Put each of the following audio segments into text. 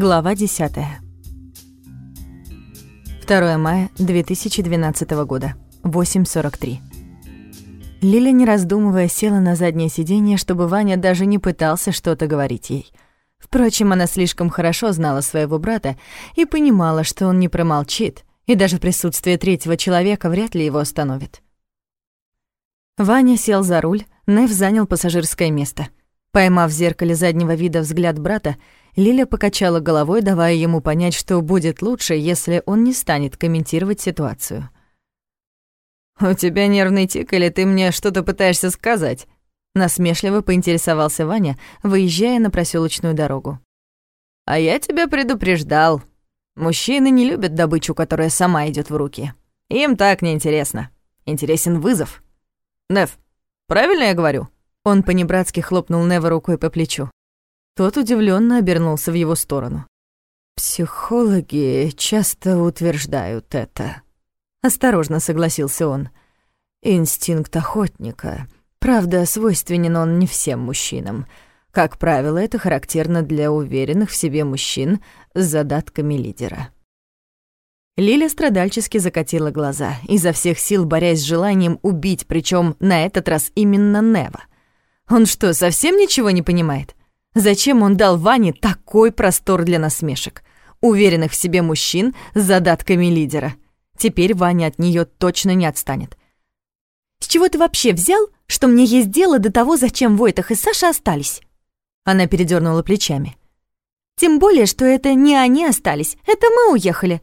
Глава 10. 2 мая 2012 года, 8.43. Лиля, не раздумывая, села на заднее сиденье, чтобы Ваня даже не пытался что-то говорить ей. Впрочем, она слишком хорошо знала своего брата и понимала, что он не промолчит, и даже присутствие третьего человека вряд ли его остановит. Ваня сел за руль, Нев занял пассажирское место. Поймав в зеркале заднего вида взгляд брата, Лиля покачала головой, давая ему понять, что будет лучше, если он не станет комментировать ситуацию. «У тебя нервный тик или ты мне что-то пытаешься сказать?» Насмешливо поинтересовался Ваня, выезжая на проселочную дорогу. «А я тебя предупреждал. Мужчины не любят добычу, которая сама идет в руки. Им так неинтересно. Интересен вызов. Нев, правильно я говорю?» Он понебратски хлопнул Нева рукой по плечу. Тот удивленно обернулся в его сторону. «Психологи часто утверждают это», — осторожно согласился он. «Инстинкт охотника. Правда, свойственен он не всем мужчинам. Как правило, это характерно для уверенных в себе мужчин с задатками лидера». Лиля страдальчески закатила глаза, изо всех сил борясь с желанием убить, причем на этот раз именно Нева. Он что, совсем ничего не понимает? Зачем он дал Ване такой простор для насмешек? Уверенных в себе мужчин с задатками лидера. Теперь Ваня от нее точно не отстанет. «С чего ты вообще взял, что мне есть дело до того, зачем Войтах и Саша остались?» Она передернула плечами. «Тем более, что это не они остались, это мы уехали».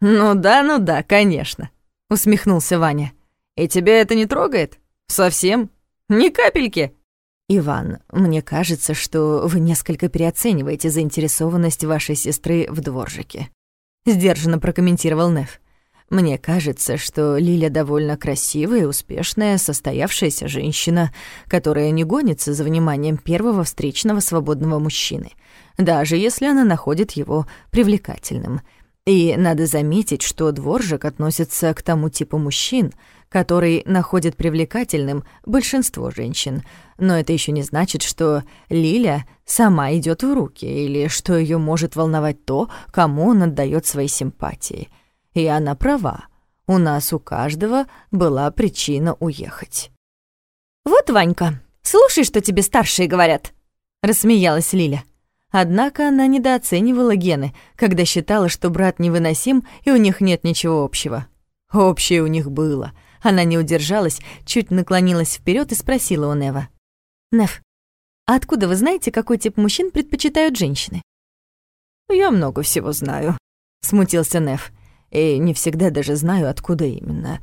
«Ну да, ну да, конечно», — усмехнулся Ваня. «И тебя это не трогает? Совсем? Ни капельки?» «Иван, мне кажется, что вы несколько переоцениваете заинтересованность вашей сестры в дворжике», — сдержанно прокомментировал Нев. «Мне кажется, что Лиля довольно красивая, успешная, состоявшаяся женщина, которая не гонится за вниманием первого встречного свободного мужчины, даже если она находит его привлекательным. И надо заметить, что дворжик относится к тому типу мужчин, который находит привлекательным большинство женщин — но это еще не значит, что Лиля сама идет в руки или что ее может волновать то, кому он отдает свои симпатии. И она права. У нас у каждого была причина уехать. «Вот, Ванька, слушай, что тебе старшие говорят», — рассмеялась Лиля. Однако она недооценивала Гены, когда считала, что брат невыносим и у них нет ничего общего. Общее у них было. Она не удержалась, чуть наклонилась вперед и спросила у Нева. Неф, а откуда вы знаете, какой тип мужчин предпочитают женщины? Я много всего знаю, смутился Неф. И не всегда даже знаю, откуда именно.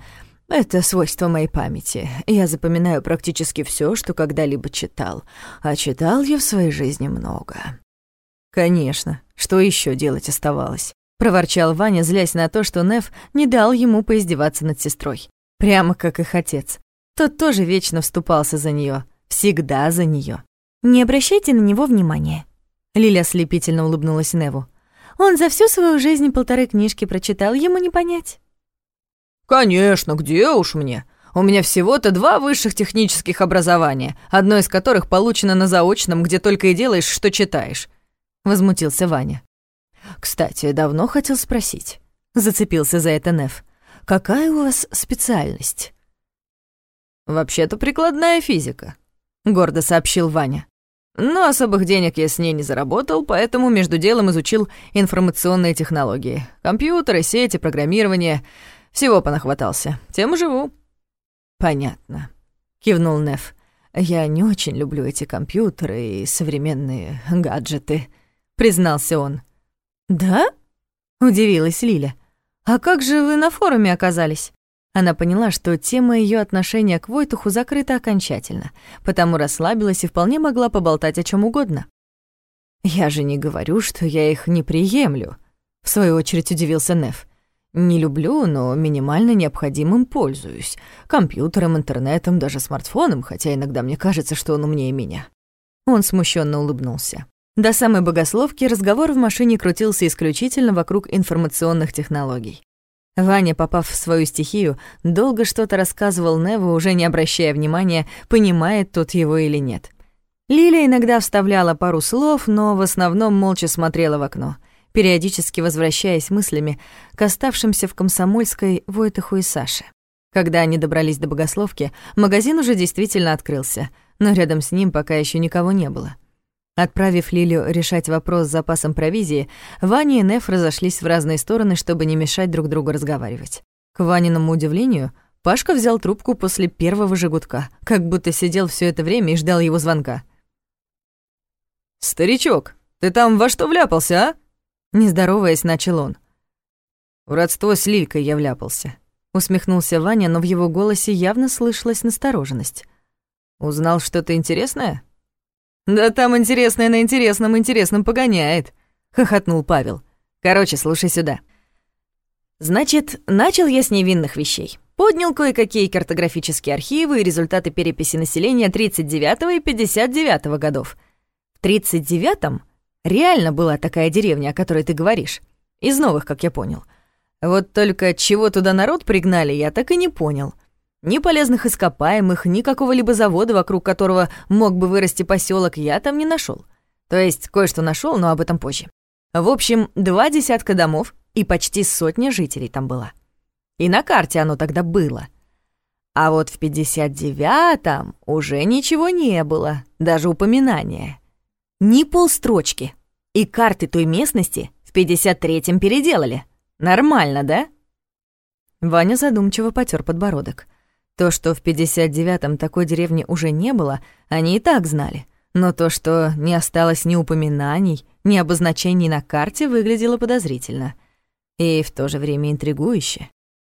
Это свойство моей памяти. Я запоминаю практически все, что когда-либо читал. А читал я в своей жизни много. Конечно, что еще делать оставалось? проворчал Ваня, злясь на то, что Неф не дал ему поиздеваться над сестрой. Прямо как их отец. Тот тоже вечно вступался за нее. Всегда за нее. «Не обращайте на него внимания», — Лиля слепительно улыбнулась Неву. «Он за всю свою жизнь полторы книжки прочитал, ему не понять». «Конечно, где уж мне? У меня всего-то два высших технических образования, одно из которых получено на заочном, где только и делаешь, что читаешь», — возмутился Ваня. «Кстати, давно хотел спросить», — зацепился за это Нев. «Какая у вас специальность?» «Вообще-то прикладная физика», — гордо сообщил Ваня. «Но особых денег я с ней не заработал, поэтому между делом изучил информационные технологии. Компьютеры, сети, программирование. Всего понахватался. Тем и живу». «Понятно», — кивнул Неф. «Я не очень люблю эти компьютеры и современные гаджеты», — признался он. «Да?» — удивилась Лиля. «А как же вы на форуме оказались?» Она поняла, что тема ее отношения к Войтуху закрыта окончательно, потому расслабилась и вполне могла поболтать о чем угодно. «Я же не говорю, что я их не приемлю», — в свою очередь удивился Неф. «Не люблю, но минимально необходимым пользуюсь. Компьютером, интернетом, даже смартфоном, хотя иногда мне кажется, что он умнее меня». Он смущенно улыбнулся. До самой богословки разговор в машине крутился исключительно вокруг информационных технологий. Ваня, попав в свою стихию, долго что-то рассказывал Неву, уже не обращая внимания, понимает тот его или нет. Лиля иногда вставляла пару слов, но в основном молча смотрела в окно, периодически возвращаясь мыслями к оставшимся в Комсомольской Войтаху и Саше. Когда они добрались до Богословки, магазин уже действительно открылся, но рядом с ним пока еще никого не было. Отправив Лилю решать вопрос с запасом провизии, Ваня и Неф разошлись в разные стороны, чтобы не мешать друг другу разговаривать. К Ваниному удивлению, Пашка взял трубку после первого же как будто сидел все это время и ждал его звонка. «Старичок, ты там во что вляпался, а?» Не начал он. «В родство с Лилькой я вляпался», — усмехнулся Ваня, но в его голосе явно слышалась настороженность. «Узнал что-то интересное?» «Да там интересное на интересном интересном погоняет», — хохотнул Павел. «Короче, слушай сюда. Значит, начал я с невинных вещей. Поднял кое-какие картографические архивы и результаты переписи населения 39 и 59 годов. В 39-м реально была такая деревня, о которой ты говоришь. Из новых, как я понял. Вот только чего туда народ пригнали, я так и не понял. Ни полезных ископаемых, ни какого-либо завода, вокруг которого мог бы вырасти поселок, я там не нашел. То есть кое-что нашел, но об этом позже. В общем, два десятка домов и почти сотня жителей там была. И на карте оно тогда было. А вот в 59-м уже ничего не было, даже упоминания. Ни полстрочки. И карты той местности в 53-м переделали. Нормально, да? Ваня задумчиво потер подбородок. То, что в 59-м такой деревни уже не было, они и так знали. Но то, что не осталось ни упоминаний, ни обозначений на карте, выглядело подозрительно. И в то же время интригующе.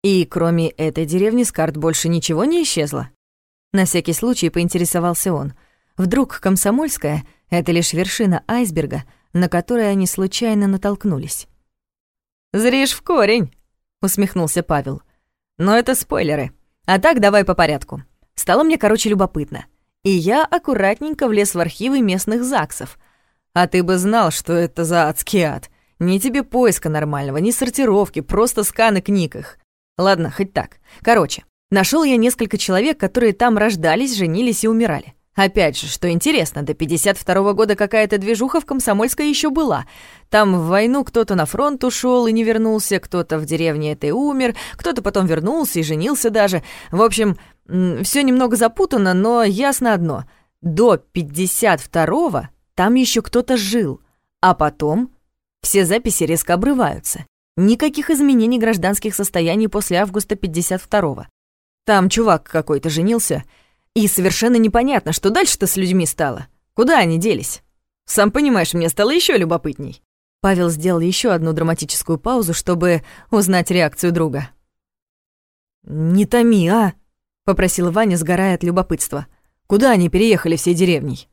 И кроме этой деревни с карт больше ничего не исчезло? На всякий случай поинтересовался он. Вдруг Комсомольская — это лишь вершина айсберга, на которой они случайно натолкнулись. «Зришь в корень», — усмехнулся Павел. «Но это спойлеры. А так давай по порядку. Стало мне, короче, любопытно. И я аккуратненько влез в архивы местных ЗАГСов. А ты бы знал, что это за адский ад. Ни тебе поиска нормального, ни сортировки, просто сканы книг их. Ладно, хоть так. Короче, нашел я несколько человек, которые там рождались, женились и умирали. Опять же, что интересно, до 52 -го года какая-то движуха в Комсомольской еще была. Там в войну кто-то на фронт ушел и не вернулся, кто-то в деревне этой умер, кто-то потом вернулся и женился даже. В общем, все немного запутано, но ясно одно. До 52-го там еще кто-то жил, а потом все записи резко обрываются. Никаких изменений гражданских состояний после августа 52-го. Там чувак какой-то женился — и совершенно непонятно, что дальше-то с людьми стало. Куда они делись? Сам понимаешь, мне стало еще любопытней. Павел сделал еще одну драматическую паузу, чтобы узнать реакцию друга. «Не томи, а!» — попросил Ваня, сгорая от любопытства. «Куда они переехали всей деревней?»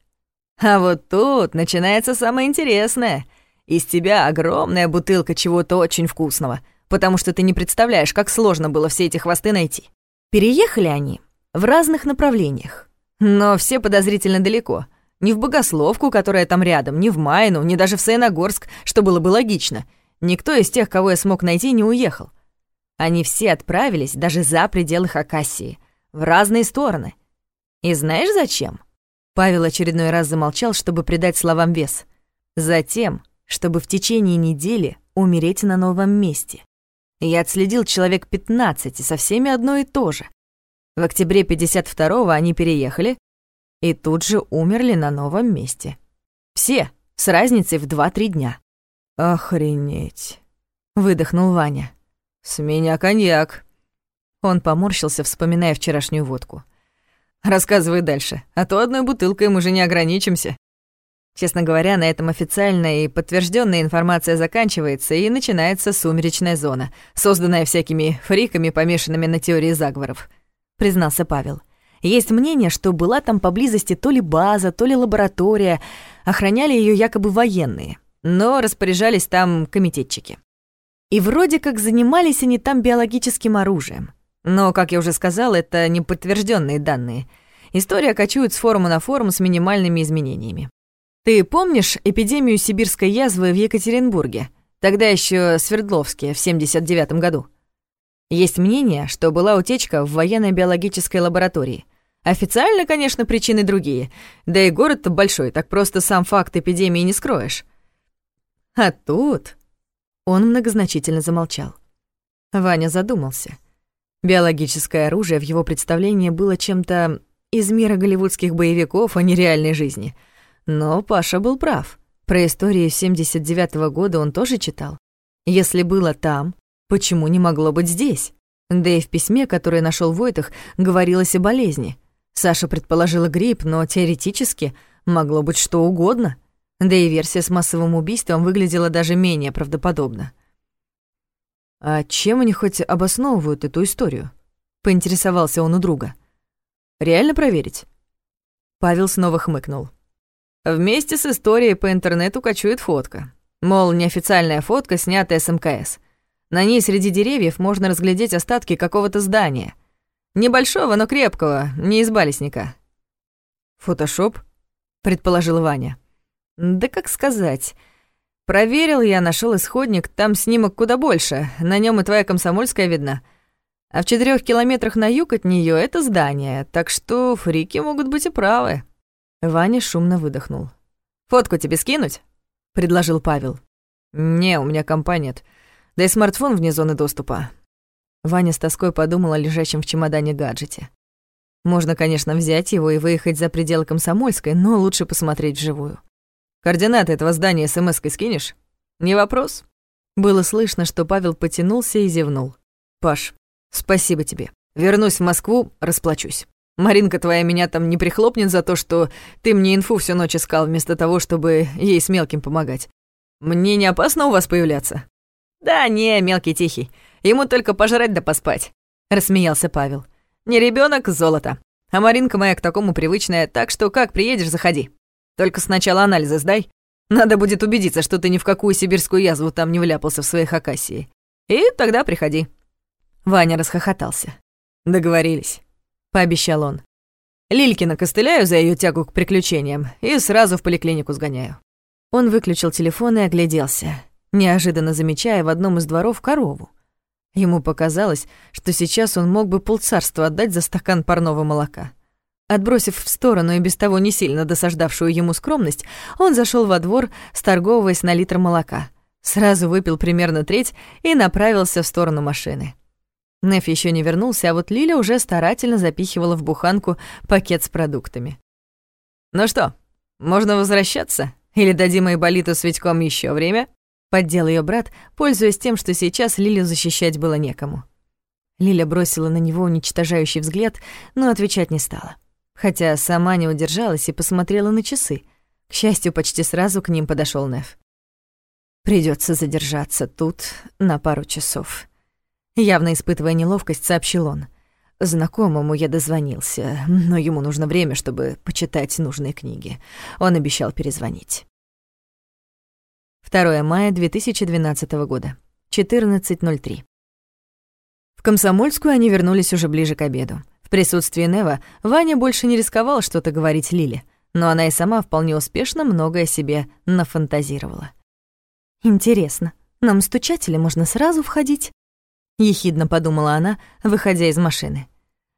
«А вот тут начинается самое интересное. Из тебя огромная бутылка чего-то очень вкусного, потому что ты не представляешь, как сложно было все эти хвосты найти. Переехали они в разных направлениях. Но все подозрительно далеко. Ни в Богословку, которая там рядом, ни в Майну, ни даже в Саяногорск, что было бы логично. Никто из тех, кого я смог найти, не уехал. Они все отправились даже за пределы Хакасии, в разные стороны. И знаешь зачем? Павел очередной раз замолчал, чтобы придать словам вес. Затем, чтобы в течение недели умереть на новом месте. Я отследил человек 15, и со всеми одно и то же. В октябре 52-го они переехали и тут же умерли на новом месте. Все, с разницей в 2-3 дня. «Охренеть!» — выдохнул Ваня. «С меня коньяк!» Он поморщился, вспоминая вчерашнюю водку. «Рассказывай дальше, а то одной бутылкой мы же не ограничимся». Честно говоря, на этом официальная и подтвержденная информация заканчивается, и начинается сумеречная зона, созданная всякими фриками, помешанными на теории заговоров признался Павел. Есть мнение, что была там поблизости то ли база, то ли лаборатория, охраняли ее якобы военные, но распоряжались там комитетчики. И вроде как занимались они там биологическим оружием. Но, как я уже сказал, это не подтвержденные данные. История кочует с форума на форум с минимальными изменениями. Ты помнишь эпидемию сибирской язвы в Екатеринбурге? Тогда еще Свердловске в 79 году. Есть мнение, что была утечка в военно-биологической лаборатории. Официально, конечно, причины другие. Да и город-то большой, так просто сам факт эпидемии не скроешь. А тут... Он многозначительно замолчал. Ваня задумался. Биологическое оружие в его представлении было чем-то из мира голливудских боевиков, а не реальной жизни. Но Паша был прав. Про историю 79 -го года он тоже читал. Если было там, почему не могло быть здесь? Да и в письме, которое нашел Войтах, говорилось о болезни. Саша предположила грипп, но теоретически могло быть что угодно. Да и версия с массовым убийством выглядела даже менее правдоподобно. «А чем они хоть обосновывают эту историю?» — поинтересовался он у друга. «Реально проверить?» Павел снова хмыкнул. Вместе с историей по интернету кочует фотка. Мол, неофициальная фотка, снятая с МКС. На ней среди деревьев можно разглядеть остатки какого-то здания. Небольшого, но крепкого, не из балесника. «Фотошоп?» — предположил Ваня. «Да как сказать...» Проверил я, нашел исходник, там снимок куда больше, на нем и твоя комсомольская видна. А в четырех километрах на юг от нее это здание, так что фрики могут быть и правы. Ваня шумно выдохнул. «Фотку тебе скинуть?» — предложил Павел. «Не, у меня компа нет. Да и смартфон вне зоны доступа». Ваня с тоской подумал о лежащем в чемодане гаджете. Можно, конечно, взять его и выехать за пределы Комсомольской, но лучше посмотреть вживую. Координаты этого здания смс-кой скинешь? Не вопрос. Было слышно, что Павел потянулся и зевнул. Паш, спасибо тебе. Вернусь в Москву, расплачусь. Маринка твоя меня там не прихлопнет за то, что ты мне инфу всю ночь искал, вместо того, чтобы ей с мелким помогать. Мне не опасно у вас появляться? Да не, мелкий тихий. Ему только пожрать да поспать, рассмеялся Павел. Не ребенок, золото. А Маринка моя к такому привычная, так что как приедешь, заходи. Только сначала анализы сдай. Надо будет убедиться, что ты ни в какую сибирскую язву там не вляпался в своей акасии. И тогда приходи». Ваня расхохотался. «Договорились», — пообещал он. «Лилькина костыляю за ее тягу к приключениям и сразу в поликлинику сгоняю». Он выключил телефон и огляделся, неожиданно замечая в одном из дворов корову. Ему показалось, что сейчас он мог бы полцарства отдать за стакан парного молока. Отбросив в сторону и без того не сильно досаждавшую ему скромность, он зашел во двор, сторговываясь на литр молока. Сразу выпил примерно треть и направился в сторону машины. Неф еще не вернулся, а вот Лиля уже старательно запихивала в буханку пакет с продуктами. «Ну что, можно возвращаться? Или дадим Айболиту с Витьком еще время?» Поддел ее брат, пользуясь тем, что сейчас Лилю защищать было некому. Лиля бросила на него уничтожающий взгляд, но отвечать не стала хотя сама не удержалась и посмотрела на часы. К счастью, почти сразу к ним подошел Нев. Придется задержаться тут на пару часов. Явно испытывая неловкость, сообщил он. Знакомому я дозвонился, но ему нужно время, чтобы почитать нужные книги. Он обещал перезвонить. 2 мая 2012 года, 14.03. В Комсомольскую они вернулись уже ближе к обеду присутствии Нева Ваня больше не рисковал что-то говорить Лиле, но она и сама вполне успешно многое себе нафантазировала. «Интересно, нам стучать или можно сразу входить?» — ехидно подумала она, выходя из машины.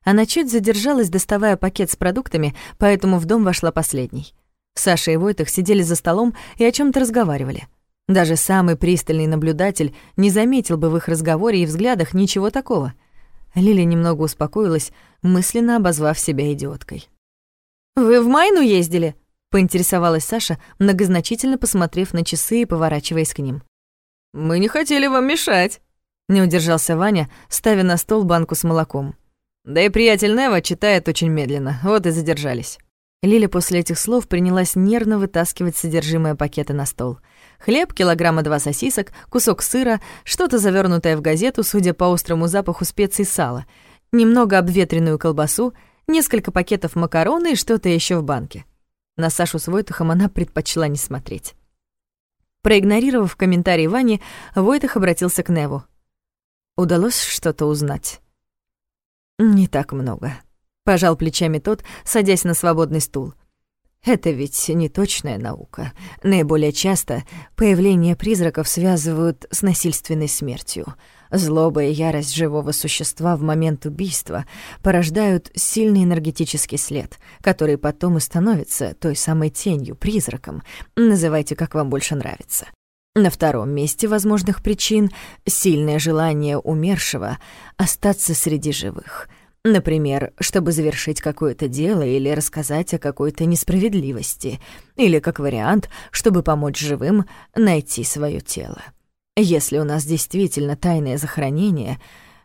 Она чуть задержалась, доставая пакет с продуктами, поэтому в дом вошла последней. Саша и Войтах сидели за столом и о чем то разговаривали. Даже самый пристальный наблюдатель не заметил бы в их разговоре и взглядах ничего такого — Лили немного успокоилась, мысленно обозвав себя идиоткой. «Вы в Майну ездили?» — поинтересовалась Саша, многозначительно посмотрев на часы и поворачиваясь к ним. «Мы не хотели вам мешать», — не удержался Ваня, ставя на стол банку с молоком. «Да и приятель Нева читает очень медленно, вот и задержались». Лиля после этих слов принялась нервно вытаскивать содержимое пакета на стол — Хлеб, килограмма два сосисок, кусок сыра, что-то завернутое в газету, судя по острому запаху специй сала, немного обветренную колбасу, несколько пакетов макароны и что-то еще в банке. На Сашу с Войтахом она предпочла не смотреть. Проигнорировав комментарий Вани, Войтах обратился к Неву. Удалось что-то узнать? «Не так много», — пожал плечами тот, садясь на свободный стул. Это ведь не точная наука. Наиболее часто появление призраков связывают с насильственной смертью. Злоба и ярость живого существа в момент убийства порождают сильный энергетический след, который потом и становится той самой тенью, призраком. Называйте, как вам больше нравится. На втором месте возможных причин — сильное желание умершего остаться среди живых — Например, чтобы завершить какое-то дело или рассказать о какой-то несправедливости, или, как вариант, чтобы помочь живым найти свое тело. Если у нас действительно тайное захоронение,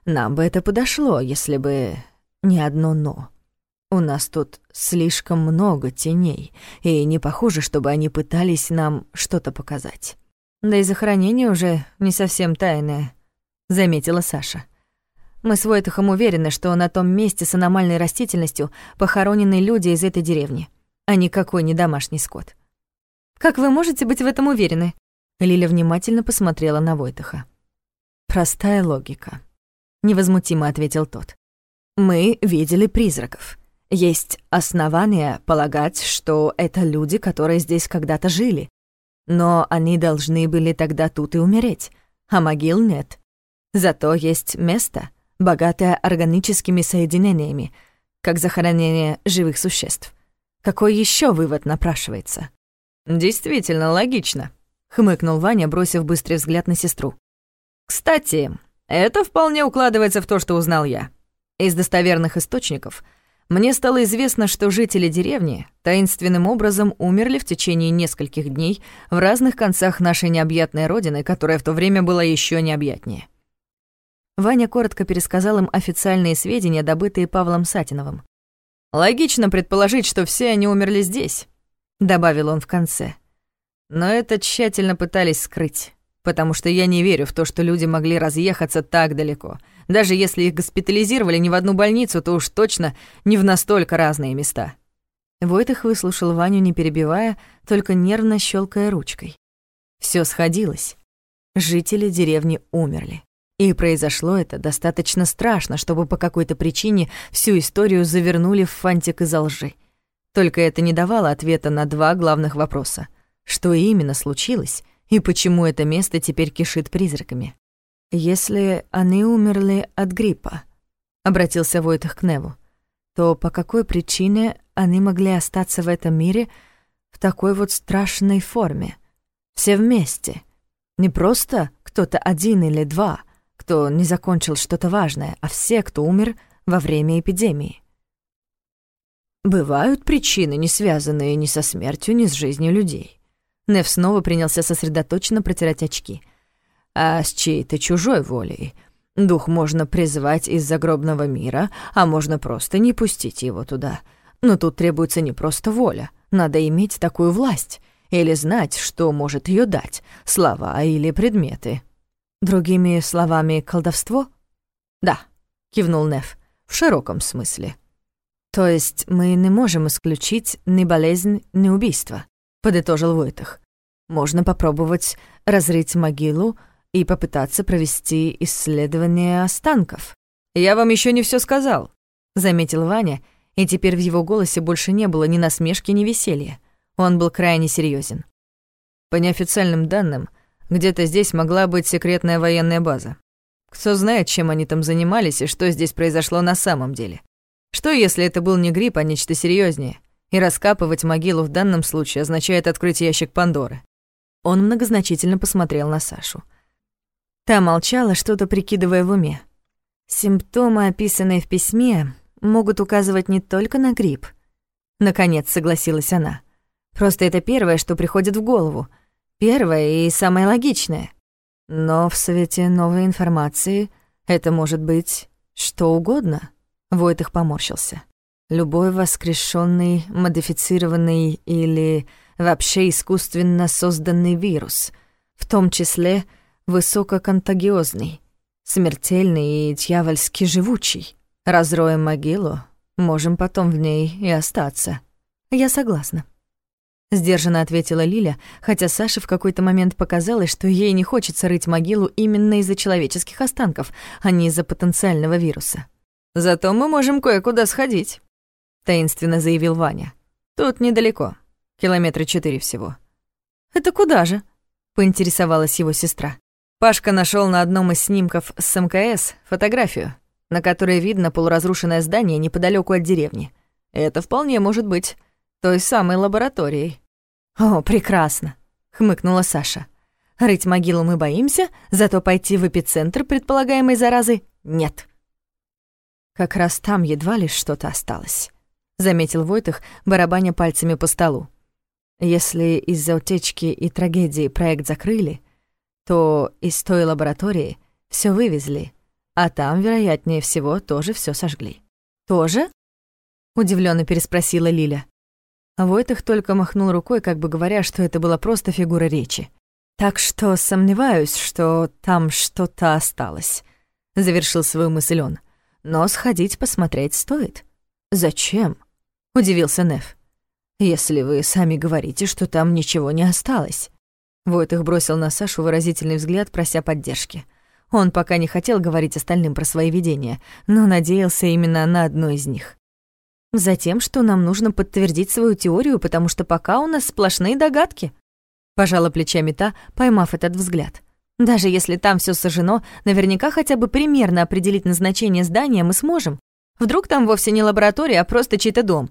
нам бы это подошло, если бы не одно «но». У нас тут слишком много теней, и не похоже, чтобы они пытались нам что-то показать. Да и захоронение уже не совсем тайное, заметила Саша. Мы с Войтахом уверены, что на том месте с аномальной растительностью похоронены люди из этой деревни, а никакой не домашний скот. Как вы можете быть в этом уверены? Лиля внимательно посмотрела на Войтаха. Простая логика, невозмутимо ответил тот. Мы видели призраков. Есть основания полагать, что это люди, которые здесь когда-то жили. Но они должны были тогда тут и умереть, а могил нет. Зато есть место — богатая органическими соединениями, как захоронение живых существ. Какой еще вывод напрашивается? Действительно логично, хмыкнул Ваня, бросив быстрый взгляд на сестру. Кстати, это вполне укладывается в то, что узнал я. Из достоверных источников мне стало известно, что жители деревни таинственным образом умерли в течение нескольких дней в разных концах нашей необъятной родины, которая в то время была еще необъятнее. Ваня коротко пересказал им официальные сведения, добытые Павлом Сатиновым. «Логично предположить, что все они умерли здесь», — добавил он в конце. «Но это тщательно пытались скрыть, потому что я не верю в то, что люди могли разъехаться так далеко. Даже если их госпитализировали не в одну больницу, то уж точно не в настолько разные места». Войтых выслушал Ваню, не перебивая, только нервно щелкая ручкой. Все сходилось. Жители деревни умерли. И произошло это достаточно страшно, чтобы по какой-то причине всю историю завернули в фантик из лжи. Только это не давало ответа на два главных вопроса. Что именно случилось и почему это место теперь кишит призраками? «Если они умерли от гриппа», — обратился Войтах к Неву, то по какой причине они могли остаться в этом мире в такой вот страшной форме? Все вместе. Не просто кто-то один или два — кто не закончил что-то важное, а все, кто умер во время эпидемии. Бывают причины, не связанные ни со смертью, ни с жизнью людей. Нев снова принялся сосредоточенно протирать очки. А с чьей-то чужой волей. Дух можно призвать из загробного мира, а можно просто не пустить его туда. Но тут требуется не просто воля, надо иметь такую власть или знать, что может ее дать, слова или предметы. Другими словами, колдовство? Да, кивнул Неф, в широком смысле. То есть мы не можем исключить ни болезнь, ни убийство, подытожил Войтах. Можно попробовать разрыть могилу и попытаться провести исследование останков. Я вам еще не все сказал, заметил Ваня, и теперь в его голосе больше не было ни насмешки, ни веселья. Он был крайне серьезен. По неофициальным данным, где-то здесь могла быть секретная военная база. Кто знает, чем они там занимались и что здесь произошло на самом деле. Что, если это был не грипп, а нечто серьезнее? И раскапывать могилу в данном случае означает открыть ящик Пандоры. Он многозначительно посмотрел на Сашу. Та молчала, что-то прикидывая в уме. Симптомы, описанные в письме, могут указывать не только на грипп. Наконец согласилась она. Просто это первое, что приходит в голову — Первое и самое логичное. Но в свете новой информации это может быть что угодно. Войтых поморщился. Любой воскрешенный, модифицированный или вообще искусственно созданный вирус, в том числе высококонтагиозный, смертельный и дьявольски живучий. Разроем могилу, можем потом в ней и остаться. Я согласна. Сдержанно ответила Лиля, хотя Саше в какой-то момент показалось, что ей не хочется рыть могилу именно из-за человеческих останков, а не из-за потенциального вируса. «Зато мы можем кое-куда сходить», — таинственно заявил Ваня. «Тут недалеко. Километра четыре всего. «Это куда же?» — поинтересовалась его сестра. Пашка нашел на одном из снимков с МКС фотографию, на которой видно полуразрушенное здание неподалеку от деревни. Это вполне может быть той самой лабораторией. «О, прекрасно!» — хмыкнула Саша. «Рыть могилу мы боимся, зато пойти в эпицентр предполагаемой заразы — нет». «Как раз там едва ли что-то осталось», — заметил Войтых, барабаня пальцами по столу. «Если из-за утечки и трагедии проект закрыли, то из той лаборатории все вывезли, а там, вероятнее всего, тоже все сожгли». «Тоже?» — удивленно переспросила Лиля. Войтых только махнул рукой, как бы говоря, что это была просто фигура речи. «Так что сомневаюсь, что там что-то осталось», — завершил свою мысль он. «Но сходить посмотреть стоит». «Зачем?» — удивился Неф. «Если вы сами говорите, что там ничего не осталось». Войтых бросил на Сашу выразительный взгляд, прося поддержки. Он пока не хотел говорить остальным про свои видения, но надеялся именно на одно из них. Затем, что нам нужно подтвердить свою теорию, потому что пока у нас сплошные догадки. Пожала плечами та, поймав этот взгляд. Даже если там все сожжено, наверняка хотя бы примерно определить назначение здания мы сможем. Вдруг там вовсе не лаборатория, а просто чей-то дом.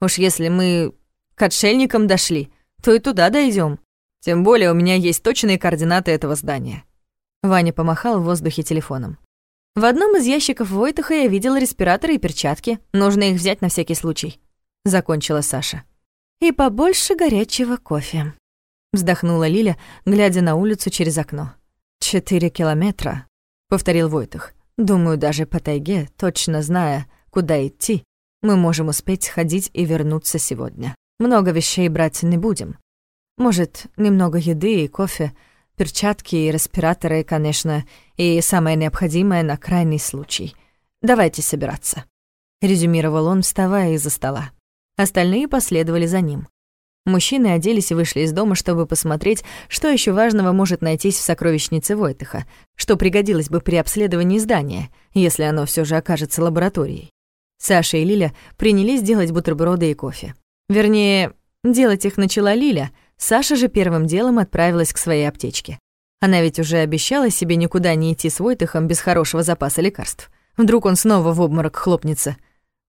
Уж если мы к отшельникам дошли, то и туда дойдем. Тем более у меня есть точные координаты этого здания. Ваня помахал в воздухе телефоном. В одном из ящиков Войтаха я видела респираторы и перчатки. Нужно их взять на всякий случай. Закончила Саша. И побольше горячего кофе. Вздохнула Лиля, глядя на улицу через окно. «Четыре километра», — повторил Войтах. «Думаю, даже по тайге, точно зная, куда идти, мы можем успеть сходить и вернуться сегодня. Много вещей брать не будем. Может, немного еды и кофе, перчатки и респираторы, конечно, и самое необходимое на крайний случай. Давайте собираться», — резюмировал он, вставая из-за стола. Остальные последовали за ним. Мужчины оделись и вышли из дома, чтобы посмотреть, что еще важного может найтись в сокровищнице Войтыха, что пригодилось бы при обследовании здания, если оно все же окажется лабораторией. Саша и Лиля принялись делать бутерброды и кофе. Вернее, делать их начала Лиля — Саша же первым делом отправилась к своей аптечке. Она ведь уже обещала себе никуда не идти с Войтыхом без хорошего запаса лекарств. Вдруг он снова в обморок хлопнется.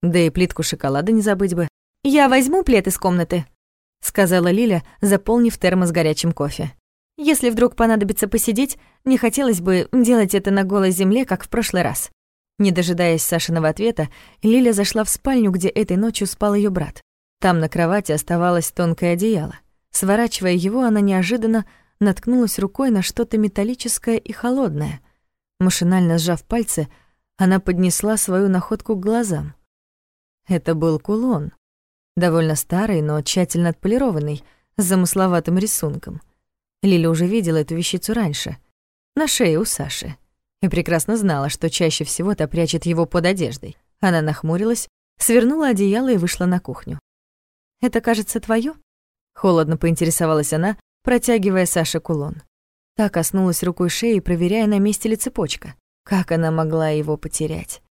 Да и плитку шоколада не забыть бы. «Я возьму плед из комнаты», — сказала Лиля, заполнив термос горячим кофе. «Если вдруг понадобится посидеть, не хотелось бы делать это на голой земле, как в прошлый раз». Не дожидаясь Сашиного ответа, Лиля зашла в спальню, где этой ночью спал ее брат. Там на кровати оставалось тонкое одеяло. Сворачивая его, она неожиданно наткнулась рукой на что-то металлическое и холодное. Машинально сжав пальцы, она поднесла свою находку к глазам. Это был кулон. Довольно старый, но тщательно отполированный, с замысловатым рисунком. Лиля уже видела эту вещицу раньше, на шее у Саши, и прекрасно знала, что чаще всего та прячет его под одеждой. Она нахмурилась, свернула одеяло и вышла на кухню. «Это, кажется, твоё?» Холодно поинтересовалась она, протягивая Саше кулон. Та коснулась рукой шеи, проверяя, на месте ли цепочка. Как она могла его потерять?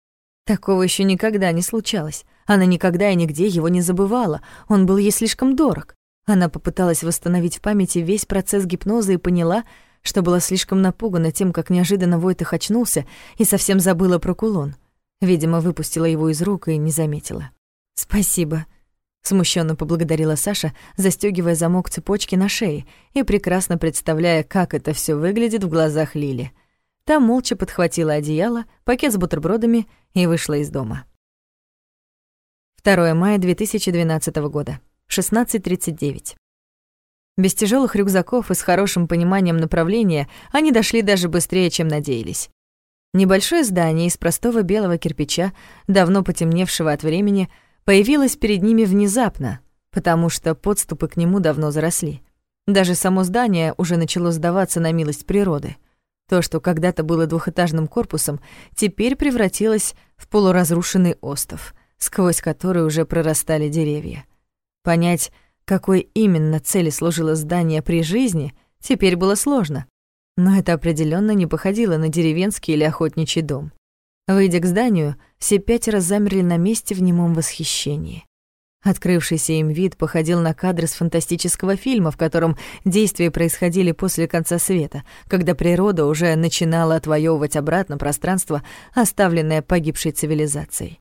Такого еще никогда не случалось. Она никогда и нигде его не забывала. Он был ей слишком дорог. Она попыталась восстановить в памяти весь процесс гипноза и поняла, что была слишком напугана тем, как неожиданно Войтых очнулся и совсем забыла про кулон. Видимо, выпустила его из рук и не заметила. «Спасибо», Смущенно поблагодарила Саша, застегивая замок цепочки на шее и прекрасно представляя, как это все выглядит в глазах Лили. Та молча подхватила одеяло, пакет с бутербродами и вышла из дома. 2 мая 2012 года, 16.39. Без тяжелых рюкзаков и с хорошим пониманием направления они дошли даже быстрее, чем надеялись. Небольшое здание из простого белого кирпича, давно потемневшего от времени, появилась перед ними внезапно, потому что подступы к нему давно заросли. Даже само здание уже начало сдаваться на милость природы. То, что когда-то было двухэтажным корпусом, теперь превратилось в полуразрушенный остов, сквозь который уже прорастали деревья. Понять, какой именно цели служило здание при жизни, теперь было сложно. Но это определенно не походило на деревенский или охотничий дом. Выйдя к зданию, все пятеро замерли на месте в немом восхищении. Открывшийся им вид походил на кадры с фантастического фильма, в котором действия происходили после конца света, когда природа уже начинала отвоевывать обратно пространство, оставленное погибшей цивилизацией.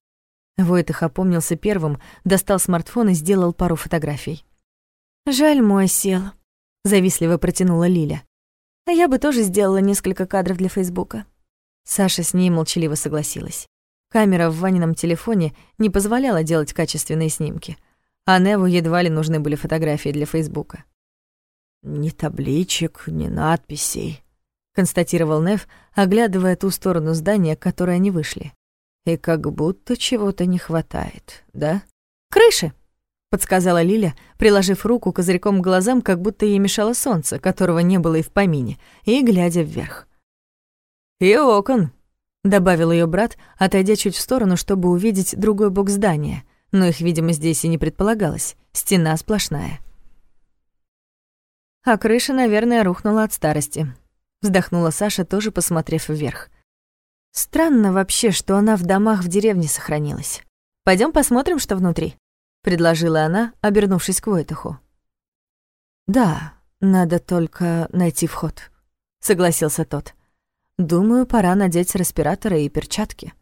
Войтых опомнился первым, достал смартфон и сделал пару фотографий. «Жаль, мой сел», — завистливо протянула Лиля. «А я бы тоже сделала несколько кадров для Фейсбука». Саша с ней молчаливо согласилась. Камера в Ванином телефоне не позволяла делать качественные снимки, а Неву едва ли нужны были фотографии для Фейсбука. «Ни табличек, ни надписей», — констатировал Нев, оглядывая ту сторону здания, к которой они вышли. «И как будто чего-то не хватает, да?» «Крыши!» — подсказала Лиля, приложив руку козырьком к глазам, как будто ей мешало солнце, которого не было и в помине, и глядя вверх. «И окон», добавил ее брат, отойдя чуть в сторону, чтобы увидеть другой бок здания, но их, видимо, здесь и не предполагалось. Стена сплошная. А крыша, наверное, рухнула от старости. Вздохнула Саша, тоже посмотрев вверх. Странно вообще, что она в домах в деревне сохранилась. Пойдем посмотрим, что внутри, предложила она, обернувшись к Войтуху. Да, надо только найти вход, согласился тот. Думаю, пора надеть респираторы и перчатки.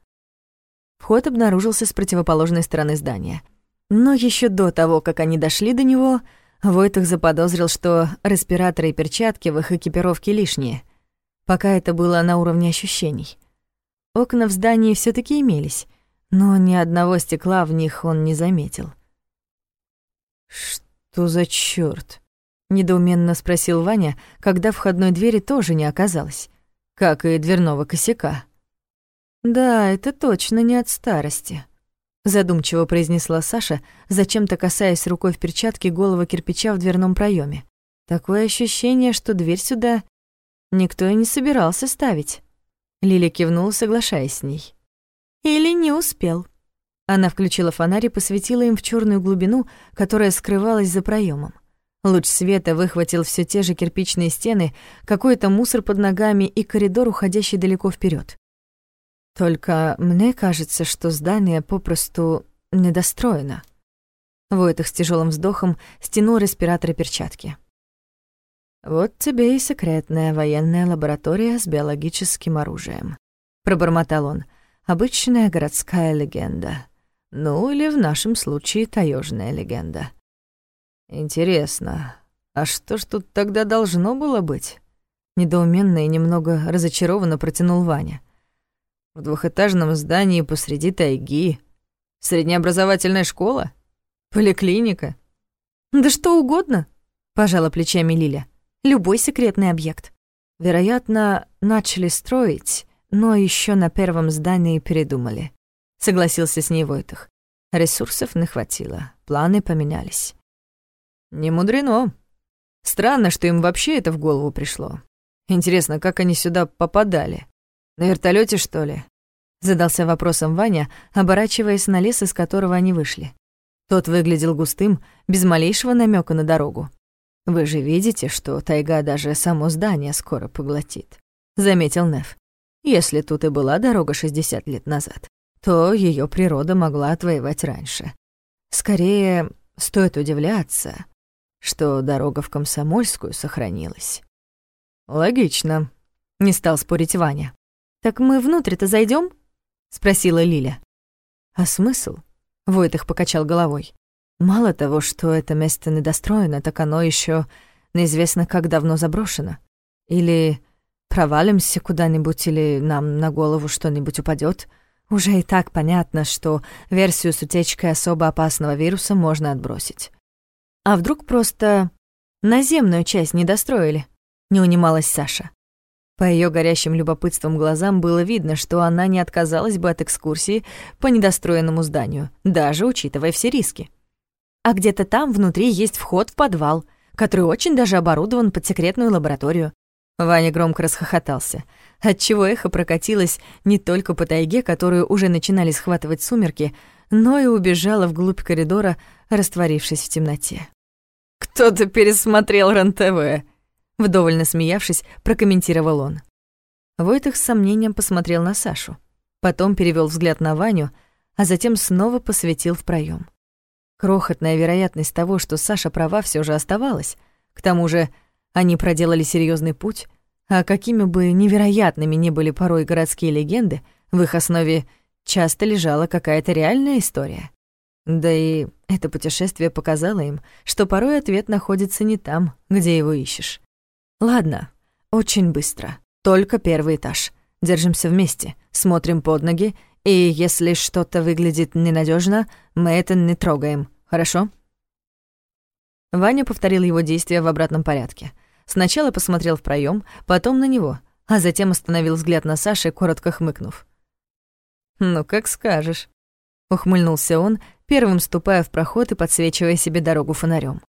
Вход обнаружился с противоположной стороны здания. Но еще до того, как они дошли до него, Войтах заподозрил, что респираторы и перчатки в их экипировке лишние. Пока это было на уровне ощущений. Окна в здании все таки имелись, но ни одного стекла в них он не заметил. «Что за чёрт?» — недоуменно спросил Ваня, когда входной двери тоже не оказалось как и дверного косяка. «Да, это точно не от старости», — задумчиво произнесла Саша, зачем-то касаясь рукой в перчатке голого кирпича в дверном проеме. «Такое ощущение, что дверь сюда никто и не собирался ставить». Лиля кивнула, соглашаясь с ней. «Или не успел». Она включила фонарь и посветила им в черную глубину, которая скрывалась за проемом. Луч света выхватил все те же кирпичные стены, какой-то мусор под ногами и коридор, уходящий далеко вперед. Только мне кажется, что здание попросту недостроено. Войтых с тяжелым вздохом стянул респиратор и перчатки. «Вот тебе и секретная военная лаборатория с биологическим оружием», — пробормотал он. «Обычная городская легенда. Ну, или в нашем случае таежная легенда». Интересно, а что ж тут тогда должно было быть? Недоуменно и немного разочарованно протянул Ваня. В двухэтажном здании посреди тайги. Среднеобразовательная школа? Поликлиника? Да что угодно, пожала плечами Лиля. Любой секретный объект. Вероятно, начали строить, но еще на первом здании передумали. Согласился с ней Войтах. Ресурсов не хватило, планы поменялись. Не мудрено. Странно, что им вообще это в голову пришло. Интересно, как они сюда попадали? На вертолете что ли? Задался вопросом Ваня, оборачиваясь на лес, из которого они вышли. Тот выглядел густым, без малейшего намека на дорогу. «Вы же видите, что тайга даже само здание скоро поглотит», — заметил Неф. «Если тут и была дорога 60 лет назад, то ее природа могла отвоевать раньше. Скорее, стоит удивляться, что дорога в Комсомольскую сохранилась. Логично, не стал спорить Ваня. Так мы внутрь-то зайдем? спросила Лиля. А смысл? Войтых покачал головой. Мало того, что это место недостроено, так оно еще неизвестно, как давно заброшено. Или провалимся куда-нибудь, или нам на голову что-нибудь упадет. Уже и так понятно, что версию с утечкой особо опасного вируса можно отбросить. А вдруг просто наземную часть не достроили? Не унималась Саша. По ее горящим любопытством глазам было видно, что она не отказалась бы от экскурсии по недостроенному зданию, даже учитывая все риски. А где-то там внутри есть вход в подвал, который очень даже оборудован под секретную лабораторию. Ваня громко расхохотался, отчего эхо прокатилось не только по тайге, которую уже начинали схватывать сумерки, но и убежала вглубь коридора, растворившись в темноте. «Кто-то пересмотрел РЕН-ТВ», — вдоволь насмеявшись, прокомментировал он. Войтых с сомнением посмотрел на Сашу, потом перевел взгляд на Ваню, а затем снова посветил в проем. Крохотная вероятность того, что Саша права, все же оставалась. К тому же они проделали серьезный путь, а какими бы невероятными ни были порой городские легенды, в их основе часто лежала какая-то реальная история. Да и это путешествие показало им, что порой ответ находится не там, где его ищешь. Ладно, очень быстро. Только первый этаж. Держимся вместе, смотрим под ноги, и если что-то выглядит ненадежно, мы это не трогаем, хорошо? Ваня повторил его действия в обратном порядке. Сначала посмотрел в проем, потом на него, а затем остановил взгляд на Саши, коротко хмыкнув. «Ну, как скажешь», — ухмыльнулся он, первым ступая в проход и подсвечивая себе дорогу фонарем.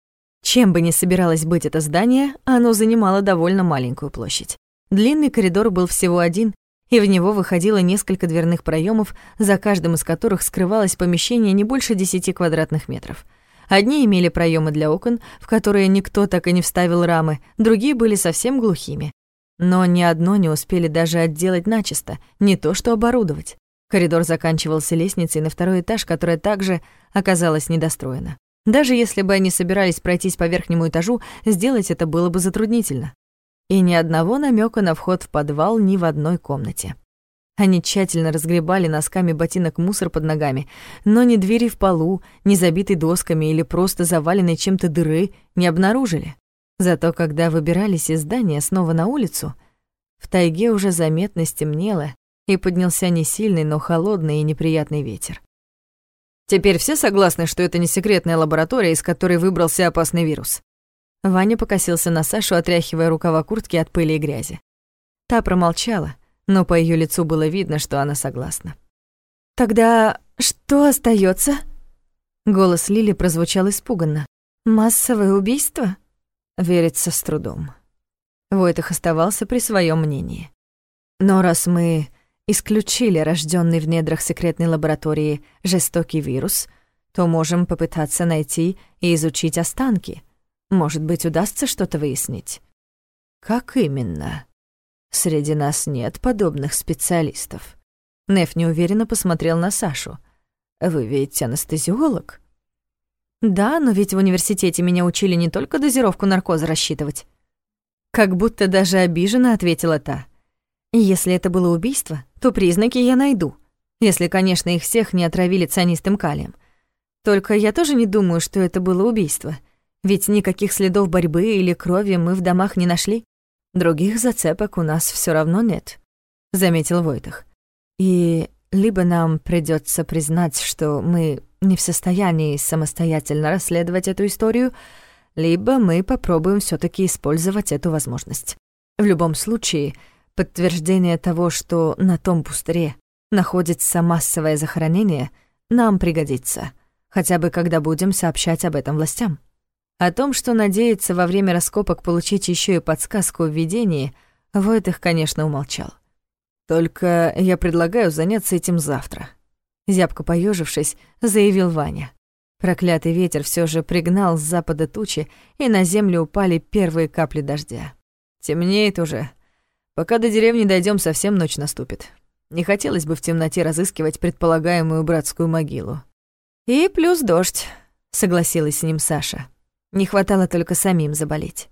Чем бы ни собиралось быть это здание, оно занимало довольно маленькую площадь. Длинный коридор был всего один, и в него выходило несколько дверных проемов, за каждым из которых скрывалось помещение не больше 10 квадратных метров. Одни имели проемы для окон, в которые никто так и не вставил рамы, другие были совсем глухими. Но ни одно не успели даже отделать начисто, не то что оборудовать. Коридор заканчивался лестницей на второй этаж, которая также оказалась недостроена. Даже если бы они собирались пройтись по верхнему этажу, сделать это было бы затруднительно. И ни одного намека на вход в подвал ни в одной комнате. Они тщательно разгребали носками ботинок мусор под ногами, но ни двери в полу, ни забитой досками или просто заваленной чем-то дыры не обнаружили. Зато когда выбирались из здания снова на улицу, в тайге уже заметно стемнело, и поднялся не сильный, но холодный и неприятный ветер. Теперь все согласны, что это не секретная лаборатория, из которой выбрался опасный вирус. Ваня покосился на Сашу, отряхивая рукава куртки от пыли и грязи. Та промолчала, но по ее лицу было видно, что она согласна. «Тогда что остается? Голос Лили прозвучал испуганно. «Массовое убийство?» Верится с трудом. Войтах оставался при своем мнении. «Но раз мы исключили рожденный в недрах секретной лаборатории жестокий вирус, то можем попытаться найти и изучить останки. Может быть, удастся что-то выяснить. Как именно? Среди нас нет подобных специалистов. Неф неуверенно посмотрел на Сашу. Вы ведь анестезиолог? Да, но ведь в университете меня учили не только дозировку наркоза рассчитывать. Как будто даже обиженно ответила та. Если это было убийство, то признаки я найду. Если, конечно, их всех не отравили цианистым калием. Только я тоже не думаю, что это было убийство. Ведь никаких следов борьбы или крови мы в домах не нашли. Других зацепок у нас все равно нет, заметил Войтах. И либо нам придется признать, что мы не в состоянии самостоятельно расследовать эту историю, либо мы попробуем все таки использовать эту возможность. В любом случае, Подтверждение того, что на том пустыре находится массовое захоронение, нам пригодится, хотя бы когда будем сообщать об этом властям. О том, что надеется во время раскопок получить еще и подсказку в видении, Войтых, конечно, умолчал. «Только я предлагаю заняться этим завтра», — зябко поежившись, заявил Ваня. Проклятый ветер все же пригнал с запада тучи, и на землю упали первые капли дождя. «Темнеет уже», Пока до деревни дойдем, совсем ночь наступит. Не хотелось бы в темноте разыскивать предполагаемую братскую могилу. И плюс дождь, согласилась с ним Саша. Не хватало только самим заболеть.